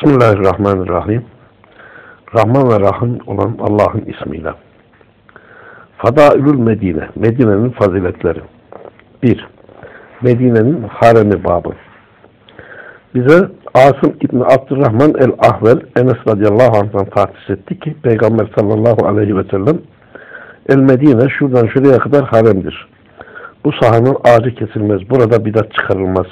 Bismillahirrahmanirrahim. Rahman ve Rahim olan Allah'ın ismiyle. Fadailül Medine. Medine'nin faziletleri. 1. Medine'nin haremi babı. Bize Asım İbni Abdurrahman el-Ahvel Enes radıyallahu anh'tan tahsis etti ki Peygamber sallallahu aleyhi ve sellem El Medine şuradan şuraya kadar haremdir. Bu sahanın ağacı kesilmez. Burada bidat çıkarılmaz.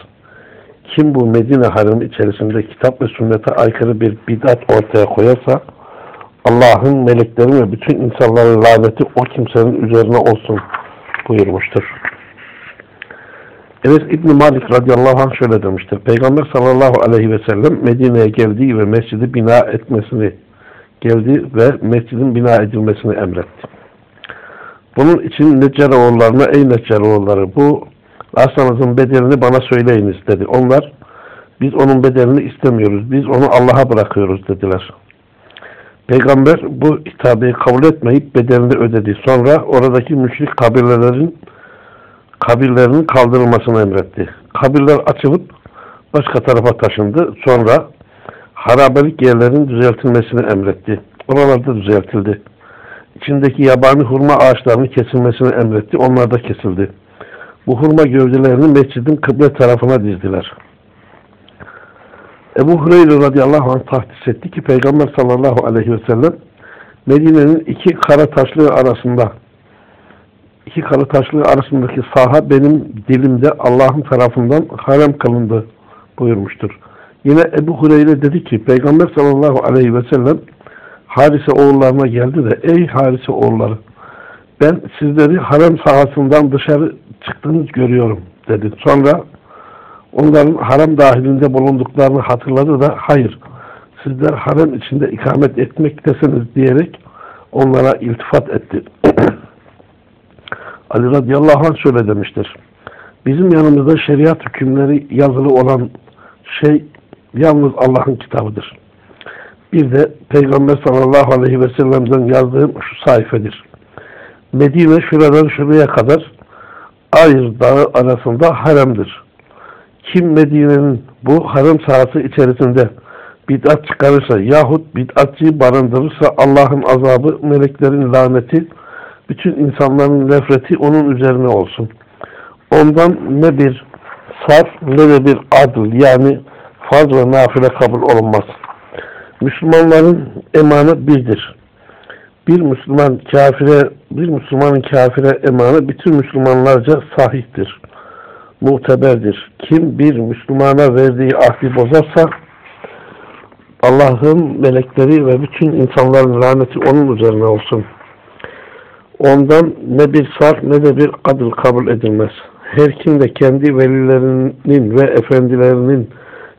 Kim bu Medine haremi içerisinde kitap ve sünnete aykırı bir bidat ortaya koyarsa Allah'ın, meleklerin ve bütün insanların laneti o kimsenin üzerine olsun buyurmuştur. Enes İbni Malik radıyallahu anh şöyle demiştir. Peygamber sallallahu aleyhi ve sellem Medine'ye geldiği ve mescidi bina etmesini geldi ve mescidin bina edilmesini emretti. Bunun için Neccaroğullarına ey Neccaroğulları bu arsanızın bedelini bana söyleyiniz dedi. Onlar biz onun bedelini istemiyoruz. Biz onu Allah'a bırakıyoruz dediler. Peygamber bu hitabeyi kabul etmeyip bedelini ödedi. Sonra oradaki müşrik kabirlerin kabirlerinin kaldırılmasını emretti. Kabirler açılıp başka tarafa taşındı. Sonra harabelik yerlerin düzeltilmesini emretti. Oralarda düzeltildi. İçindeki yabani hurma ağaçlarının kesilmesini emretti. Onlar da kesildi. Bu hurma gövdelerini mescidin kıble tarafına dizdiler. Ebu Hureyre radıyallahu anh tahsis etti ki Peygamber sallallahu aleyhi ve sellem Medine'nin iki kara taşlığı arasında iki kara taşlığı arasındaki saha benim dilimde Allah'ın tarafından harem kılındı buyurmuştur. Yine Ebu Hureyre dedi ki Peygamber sallallahu aleyhi ve sellem Harise oğullarına geldi de ey Harise oğulları ben sizleri harem sahasından dışarı çıktığınız görüyorum dedi. Sonra onların harem dahilinde bulunduklarını hatırladı da hayır sizler harem içinde ikamet etmektesiniz diyerek onlara iltifat etti. Ali radıyallahu anh şöyle demiştir. Bizim yanımızda şeriat hükümleri yazılı olan şey yalnız Allah'ın kitabıdır. Bir de Peygamber sallallahu aleyhi ve sellem'den yazdığım şu sayfedir. Medine şuradan şuraya kadar Ayr dağı arasında haremdir. Kim Medine'nin bu harem sahası içerisinde bid'at çıkarırsa yahut bid'atçıyı barındırırsa Allah'ın azabı, meleklerin laneti, bütün insanların nefreti onun üzerine olsun. Ondan ne bir sarf ne de bir adıl yani farz ve nafile kabul olunmaz. Müslümanların emanı birdir. Bir Müslüman kafire, bir Müslümanın kafire emanı bütün Müslümanlarca sahihtir. Muteberdir. Kim bir Müslümana verdiği ahdi bozarsa Allah'ın melekleri ve bütün insanların laneti onun üzerine olsun. Ondan ne bir sarf ne de bir adıl kabul edilmez. Her kim de kendi velilerinin ve efendilerinin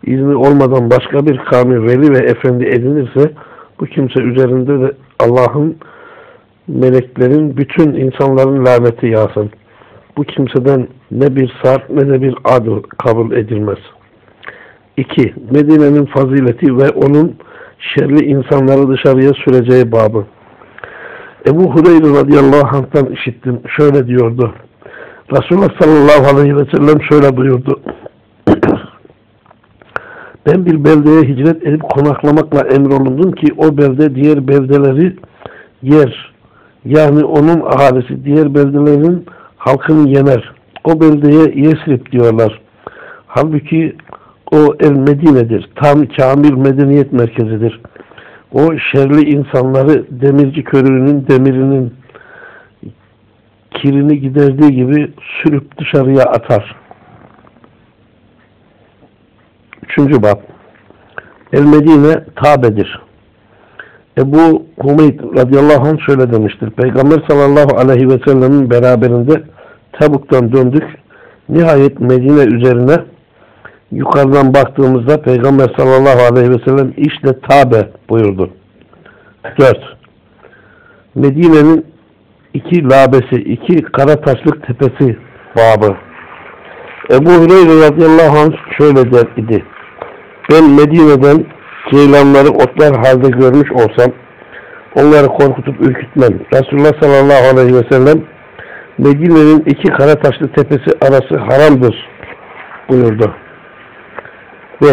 izni olmadan başka bir kavmi veli ve efendi edinirse bu kimse üzerinde de Allah'ın meleklerin bütün insanların laneti yağsın. Bu kimseden ne bir sarf ne de bir adıl kabul edilmez. 2. Medine'nin fazileti ve onun şerli insanları dışarıya süreceği babı. Ebu Hureyre radıyallahu anh'tan işittim. Şöyle diyordu. Resulullah sallallahu aleyhi ve sellem şöyle buyurdu. Ben bir beldeye hicret edip konaklamakla emrolundum ki o belde diğer beldeleri yer. Yani onun ahalisi diğer beldelerin halkını yener. O beldeye Yesrib diyorlar. Halbuki o El Medine'dir. Tam kamil medeniyet merkezidir. O şerli insanları demirci körüğünün demirinin kirini giderdiği gibi sürüp dışarıya atar. Üçüncü bab. El Medine Kabe'dir. Ebu Humeyd radıyallahu anh şöyle demiştir. Peygamber sallallahu aleyhi ve sellemin beraberinde Tebuk'tan döndük. Nihayet Medine üzerine yukarıdan baktığımızda Peygamber sallallahu aleyhi ve sellem işte Tabe buyurdu. 4. Medine'nin iki labesi, iki kara taşlık tepesi babı. Ebu Hureyre radıyallahu anh şöyle der idi. Ben Medine'den ceylanları otlar halde görmüş olsam onları korkutup ürkütmem. Resulullah sallallahu aleyhi ve sellem Medine'nin iki kara taşlı tepesi arası haramdır buyurdu. 5.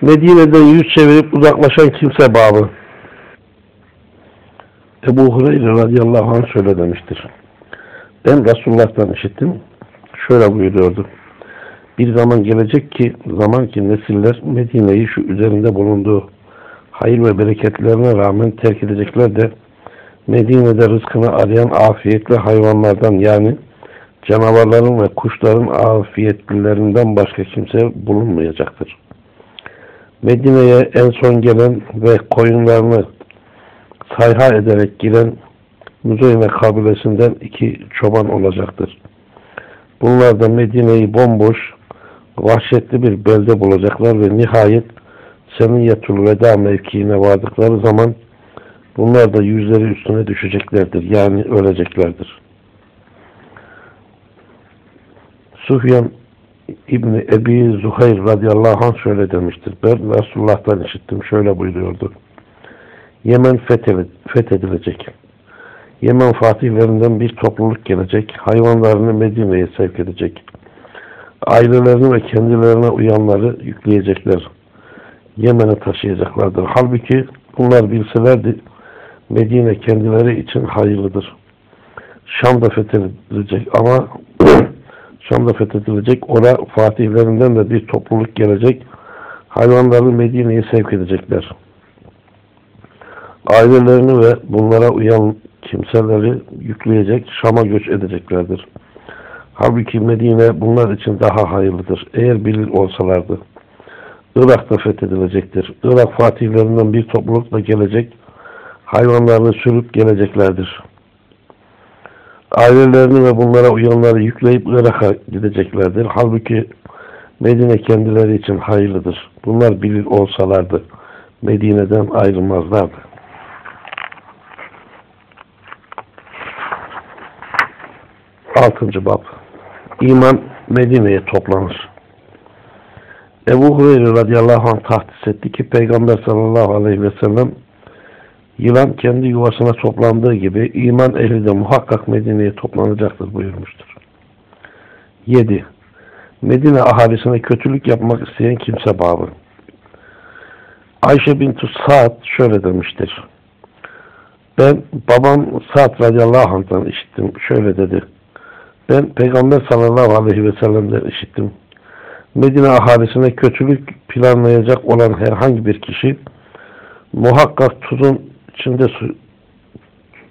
Medine'den yüz çevirip uzaklaşan kimse babı. Ebu Hureyre radıyallahu anh şöyle demiştir. Ben Resulullah'tan işittim. Şöyle buyuruyordu. Bir zaman gelecek ki zaman ki nesiller Medine'yi şu üzerinde bulunduğu hayır ve bereketlerine rağmen terk edecekler de Medine'de rızkını arayan afiyetli hayvanlardan yani canavarların ve kuşların afiyetlilerinden başka kimse bulunmayacaktır. Medine'ye en son gelen ve koyunlarını sayha ederek giren Müzeyne kabilesinden iki çoban olacaktır. Bunlar da Medine'yi bomboş, vahşetli bir belde bulacaklar ve nihayet Semiyyetul Veda mevkiine vardıkları zaman bunlar da yüzleri üstüne düşeceklerdir. Yani öleceklerdir. Sufyan İbni Ebi Zuhayr radıyallahu anh şöyle demiştir. Ben Resulullah'tan işittim. Şöyle buyuruyordu. Yemen fethedilecek. Yemen fatihlerinden bir topluluk gelecek. Hayvanlarını Medine'ye sevk edecek. Ailelerini ve kendilerine uyanları yükleyecekler. Yemen'e taşıyacaklardır. Halbuki bunlar bilselerdi Medine kendileri için hayırlıdır. Şam da fethedilecek ama Şam da fethedilecek. Ora fatihlerinden de bir topluluk gelecek. Hayvanlarını Medine'ye sevk edecekler. Ailelerini ve bunlara uyan kimseleri yükleyecek, Şam'a göç edeceklerdir. Halbuki Medine bunlar için daha hayırlıdır. Eğer bilir olsalardı. Irak da fethedilecektir. Irak fatihlerinden bir toplulukla gelecek, hayvanlarını sürüp geleceklerdir. Ailelerini ve bunlara uyanları yükleyip Irak'a gideceklerdir. Halbuki Medine kendileri için hayırlıdır. Bunlar bilir olsalardı Medine'den ayrılmazlardı. Altıncı bab İman Medine'ye toplanır. Ebu Hureyre radıyallahu anh tahtis etti ki Peygamber sallallahu aleyhi ve sellem yılan kendi yuvasına toplandığı gibi iman ehli de muhakkak Medine'ye toplanacaktır buyurmuştur. 7. Medine ahalisine kötülük yapmak isteyen kimse babı. Ayşe bintu Sa'd şöyle demiştir. Ben babam Sa'd radıyallahu anh'tan işittim. Şöyle dedi. Ben Peygamber sallallahu aleyhi ve sellem'den işittim. Medine ahalisine kötülük planlayacak olan herhangi bir kişi muhakkak tuzun içinde su,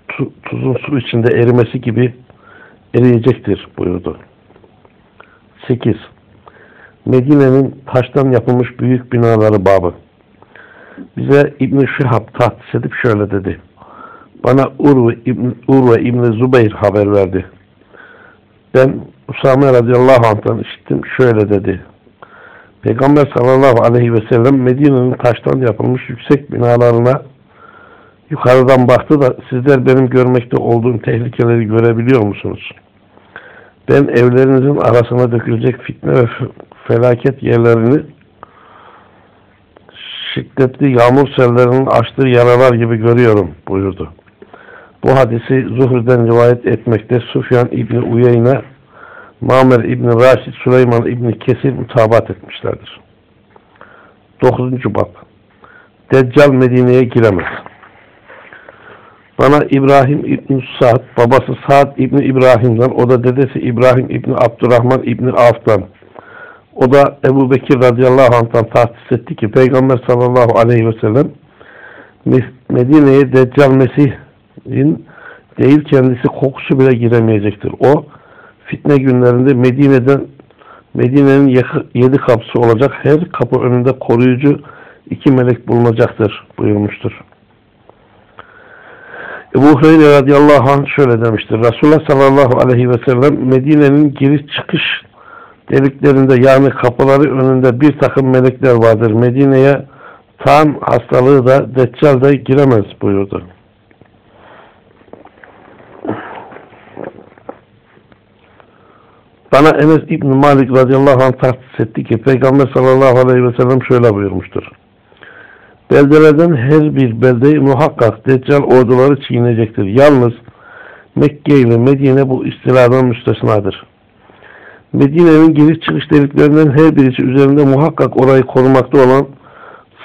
tu, tuzun su içinde erimesi gibi eriyecektir buyurdu. 8. Medine'nin taştan yapılmış büyük binaları babı. Bize İbn-i Şihab tahtis edip şöyle dedi. Bana Urve İbn, Urve İbn Zubeyr haber verdi. Ben Usame radıyallahu anh'tan işittim. Şöyle dedi. Peygamber sallallahu aleyhi ve sellem Medine'nin taştan yapılmış yüksek binalarına yukarıdan baktı da sizler benim görmekte olduğum tehlikeleri görebiliyor musunuz? Ben evlerinizin arasına dökülecek fitne ve felaket yerlerini şiddetli yağmur sellerinin açtığı yaralar gibi görüyorum buyurdu. Bu hadisi Zuhr'den rivayet etmekte Sufyan İbni Uyeyne Mamer İbni Raşid, Süleyman İbni Kesir mutabat etmişlerdir. 9. Bab Deccal Medine'ye giremez. Bana İbrahim İbni Sa'd, babası Sa'd İbni İbrahim'den, o da dedesi İbrahim İbni Abdurrahman İbni Avf'tan, o da Ebu Bekir radıyallahu anh'tan tahsis etti ki Peygamber sallallahu aleyhi ve sellem Medine'ye Deccal Mesih'in değil kendisi kokusu bile giremeyecektir. O fitne günlerinde Medine'den Medine'nin yedi kapısı olacak her kapı önünde koruyucu iki melek bulunacaktır buyurmuştur. Ebu Hureyre radıyallahu anh şöyle demiştir. Resulullah sallallahu aleyhi ve sellem Medine'nin giriş çıkış deliklerinde yani kapıları önünde bir takım melekler vardır. Medine'ye tam hastalığı da Deccal da giremez buyurdu. Bana Enes İbn Malik radıyallahu anh tahsis etti ki Peygamber sallallahu aleyhi ve sellem şöyle buyurmuştur. Beldelerden her bir beldeyi muhakkak Deccal orduları çiğneyecektir. Yalnız Mekke ile Medine bu istiladan müstesnadır. Medine'nin giriş çıkış deliklerinden her birisi üzerinde muhakkak orayı korumakta olan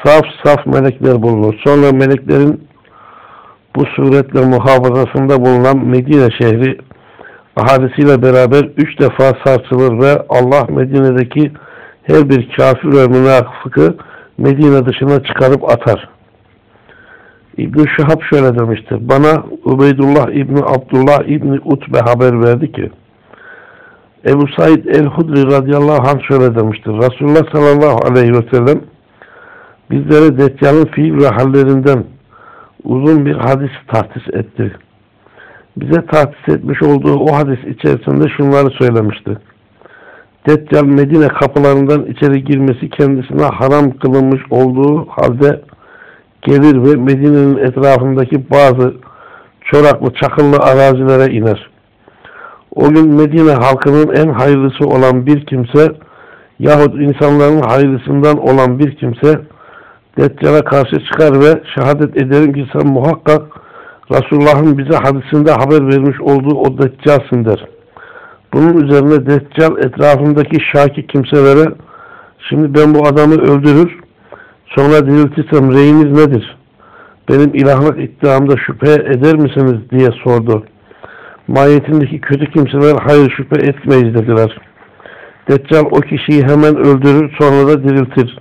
saf saf melekler bulunur. Sonra meleklerin bu suretle muhafazasında bulunan Medine şehri ahalisiyle beraber üç defa sarsılır ve Allah Medine'deki her bir kafir ve münafıkı Medine dışına çıkarıp atar. İbn-i Şahab şöyle demiştir. Bana Ubeydullah İbni Abdullah İbni Utbe haber verdi ki Ebu Said el-Hudri radıyallahu anh şöyle demiştir. Resulullah sallallahu aleyhi ve sellem bizlere Deccal'ın fiil ve hallerinden uzun bir hadis tahsis etti. Bize tahsis etmiş olduğu o hadis içerisinde şunları söylemişti. Deccal Medine kapılarından içeri girmesi kendisine haram kılınmış olduğu halde gelir ve Medine'nin etrafındaki bazı çoraklı çakıllı arazilere iner. O gün Medine halkının en hayırlısı olan bir kimse yahut insanların hayırlısından olan bir kimse Deccal'a karşı çıkar ve şehadet ederim ki sen muhakkak Resulullah'ın bize hadisinde haber vermiş olduğu o Deccal'sın der. Bunun üzerine Deccal etrafındaki şaki kimselere şimdi ben bu adamı öldürür sonra diriltirsem reyiniz nedir? Benim ilahlık iddiamda şüphe eder misiniz diye sordu. Mahiyetindeki kötü kimseler hayır şüphe etmeyiz dediler. Deccal o kişiyi hemen öldürür sonra da diriltir.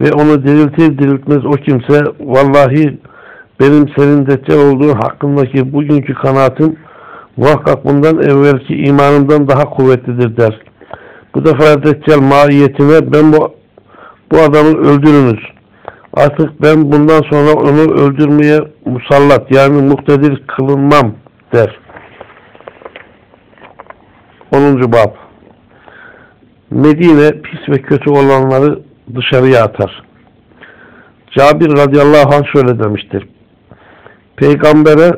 Ve onu diriltir diriltmez o kimse vallahi benim senin deccal olduğu hakkındaki bugünkü kanaatim muhakkak bundan evvelki imanımdan daha kuvvetlidir der. Bu defa deccal mahiyetine ben bu, bu adamı öldürünüz. Artık ben bundan sonra onu öldürmeye musallat yani muktedir kılınmam der. 10. Bab Medine pis ve kötü olanları dışarıya atar. Cabir radıyallahu anh şöyle demiştir. Peygambere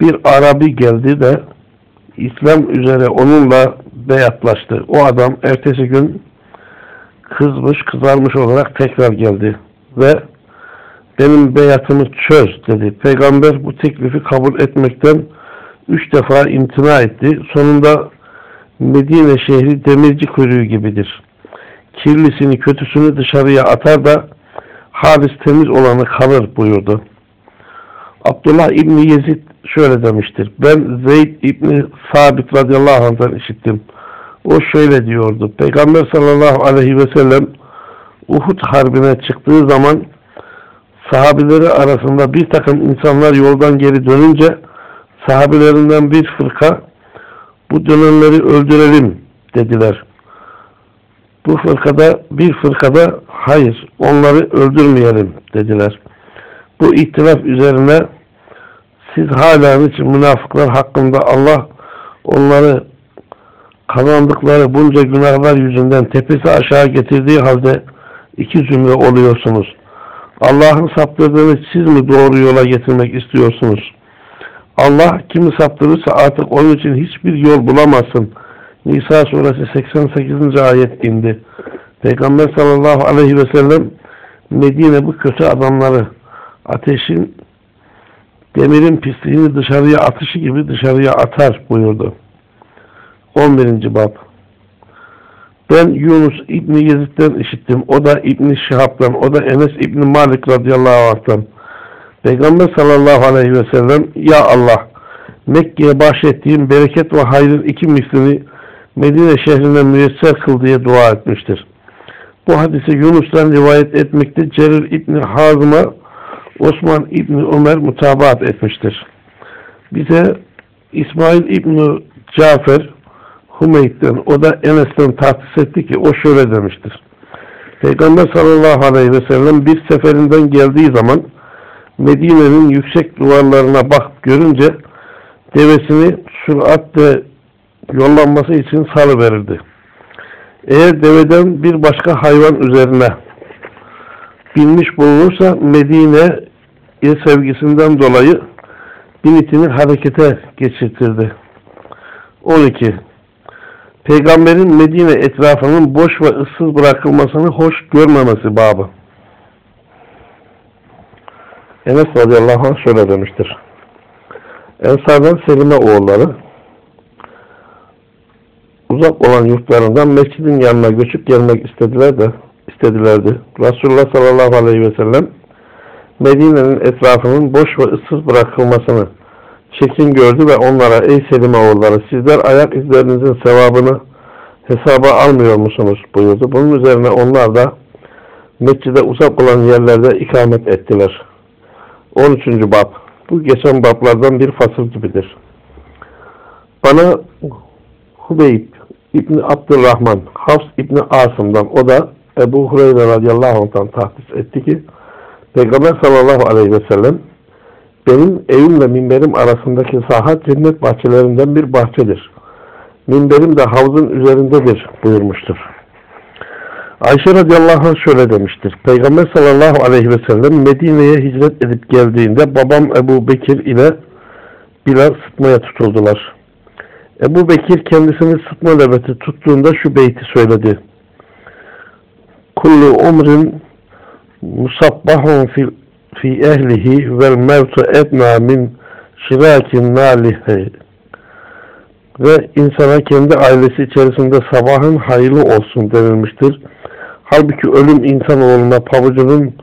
bir Arabi geldi de İslam üzere onunla beyatlaştı. O adam ertesi gün kızmış, kızarmış olarak tekrar geldi ve benim beyatımı çöz dedi. Peygamber bu teklifi kabul etmekten üç defa imtina etti. Sonunda Medine şehri demirci kuyruğu gibidir. Kirlisini, kötüsünü dışarıya atar da halis temiz olanı kalır buyurdu. Abdullah İbni Yezid şöyle demiştir. Ben Zeyd İbni Sabit radıyallahu anh'tan işittim. O şöyle diyordu. Peygamber sallallahu aleyhi ve sellem Uhud harbine çıktığı zaman sahabileri arasında bir takım insanlar yoldan geri dönünce sahabilerinden bir fırka bu dönenleri öldürelim dediler. Bu fırkada bir fırkada hayır onları öldürmeyelim dediler. Bu ihtilaf üzerine siz hala için münafıklar hakkında Allah onları kazandıkları bunca günahlar yüzünden tepesi aşağı getirdiği halde iki zümre oluyorsunuz. Allah'ın saptırdığını siz mi doğru yola getirmek istiyorsunuz? Allah kimi saptırırsa artık onun için hiçbir yol bulamazsın. Nisa suresi 88. ayet indi. Peygamber sallallahu aleyhi ve sellem Medine bu kötü adamları ateşin demirin pisliğini dışarıya atışı gibi dışarıya atar buyurdu. 11. Bab Ben Yunus İbni Yezid'den işittim. O da İbni Şihab'dan, o da Enes İbni Malik radıyallahu anh'tan. Peygamber sallallahu aleyhi ve sellem Ya Allah Mekke'ye bahşettiğim bereket ve hayrın iki mislini Medine şehrine müyesser kıl diye dua etmiştir. Bu hadise Yunus'tan rivayet etmekte Cerir İbni Hazım'a Osman İbni Ömer mutabaat etmiştir. Bize İsmail İbni Cafer Hümeyd'den o da Enes'ten tahsis etti ki o şöyle demiştir. Peygamber sallallahu aleyhi ve sellem bir seferinden geldiği zaman Medine'nin yüksek duvarlarına bak görünce devesini süratle yollanması için salıverirdi. Eğer deveden bir başka hayvan üzerine binmiş bulunursa Medine sevgisinden dolayı binitini harekete geçirtirdi. 12. Peygamberin Medine etrafının boş ve ıssız bırakılmasını hoş görmemesi babı. Enes radıyallahu anh şöyle demiştir. Ensardan Selime oğulları uzak olan yurtlarından mescidin yanına göçüp gelmek istediler de istedilerdi. Resulullah sallallahu aleyhi ve sellem Medine'nin etrafının boş ve ıssız bırakılmasını çekin gördü ve onlara ey Selim oğulları sizler ayak izlerinizin sevabını hesaba almıyor musunuz buyurdu. Bunun üzerine onlar da mescide uzak olan yerlerde ikamet ettiler. 13. bab Bu geçen bablardan bir fasıl gibidir. Bana Hubeyb İbni Abdurrahman Hafs İbni Asım'dan o da Ebu Hureyre radıyallahu anh'tan tahsis etti ki Peygamber sallallahu aleyhi ve sellem benim evimle minberim arasındaki saha cennet bahçelerinden bir bahçedir. Minberim de havzın üzerindedir buyurmuştur. Ayşe radıyallahu anh şöyle demiştir. Peygamber sallallahu aleyhi ve sellem Medine'ye hicret edip geldiğinde babam Ebu Bekir ile Bilal sıtmaya tutuldular. Ebu Bekir kendisini sıtma nöbeti tuttuğunda şu beyti söyledi. Kullu umrin musabbahun fi, fi ehlihi vel mevtu edna min şirakin nalihi ve insana kendi ailesi içerisinde sabahın hayırlı olsun denilmiştir. Halbuki ölüm insanoğluna pabucunun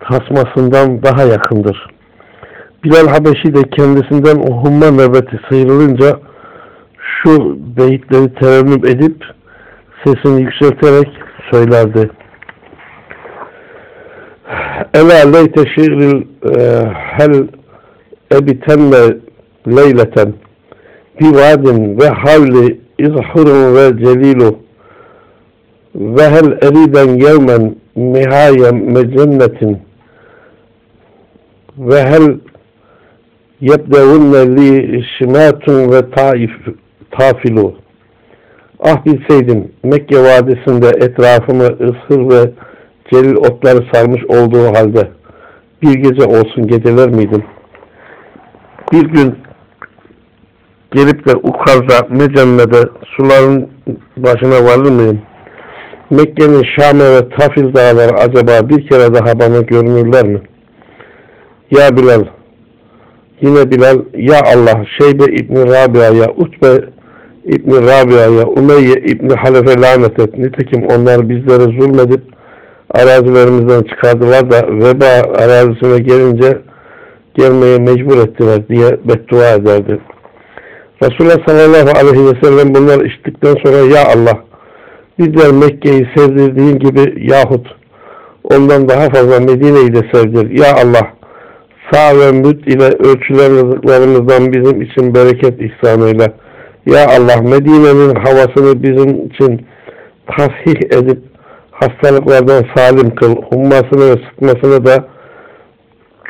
tasmasından daha yakındır. Bilal Habeşi de kendisinden humma nöbeti sıyrılınca şu beyitleri terennüm edip sesini yükselterek söylerdi. Ela leyte şiiril e, hel ebitenne leyleten bivadin ve havli izhurun ve celilu ve hel eriden yevmen nihayem mecennetin ve hel yebdevunne li şimatun ve taif tafilu ah bilseydim Mekke vadisinde etrafımı ısır ve celil otları sarmış olduğu halde bir gece olsun geceler miydim? Bir gün gelip de Ukaz'da Mecemme'de suların başına varır mıyım? Mekke'nin Şame ve Tafil dağları acaba bir kere daha bana görünürler mi? Ya Bilal, yine Bilal, ya Allah, Şeybe İbni Rabia'ya, Utbe İbni Rabia'ya, Umeyye İbni Halefe lanet et. Nitekim onlar bizlere zulmedip arazilerimizden çıkardılar da veba arazisine gelince gelmeye mecbur ettiler diye beddua ederdi. Resulullah sallallahu aleyhi ve sellem bunlar içtikten sonra ya Allah bizler Mekke'yi sevdirdiğin gibi yahut ondan daha fazla Medine'yi de sevdir. Ya Allah sağ ve müt ile ölçüler rızıklarımızdan bizim için bereket ihsanıyla. Ya Allah Medine'nin havasını bizim için tasih edip hastalıklardan salim kıl. Hummasını ve sıtmasını da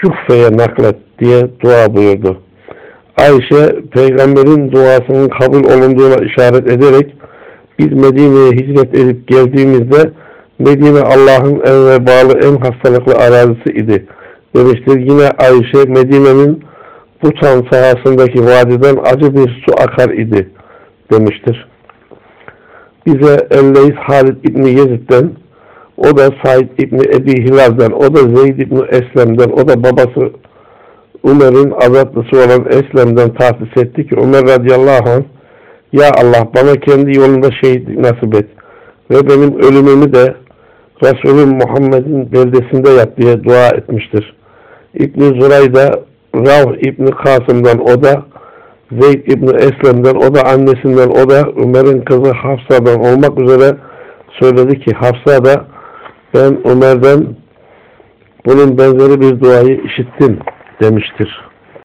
Cuffe'ye naklet diye dua buyurdu. Ayşe peygamberin duasının kabul olunduğuna işaret ederek biz Medine'ye hicret edip geldiğimizde Medine Allah'ın en vebalı en hastalıklı arazisi idi demiştir. Yine Ayşe Medine'nin Butan sahasındaki vadiden acı bir su akar idi demiştir. Bize Elleys Halid İbni Yezid'den o da Said İbni Ebi Hilal'den o da Zeyd İbni Eslem'den o da babası Ömer'in azatlısı olan Eslem'den tahsis etti ki Ömer radıyallahu anh Ya Allah bana kendi yolunda şehit nasip et ve benim ölümümü de Resulüm Muhammed'in beldesinde yap diye dua etmiştir. İbn-i Zuray'da Rav İbni Kasım'dan o da Zeyd İbni Eslem'den o da annesinden o da Ömer'in kızı Hafsa'dan olmak üzere söyledi ki Hafsa da ben Ömer'den bunun benzeri bir duayı işittim demiştir.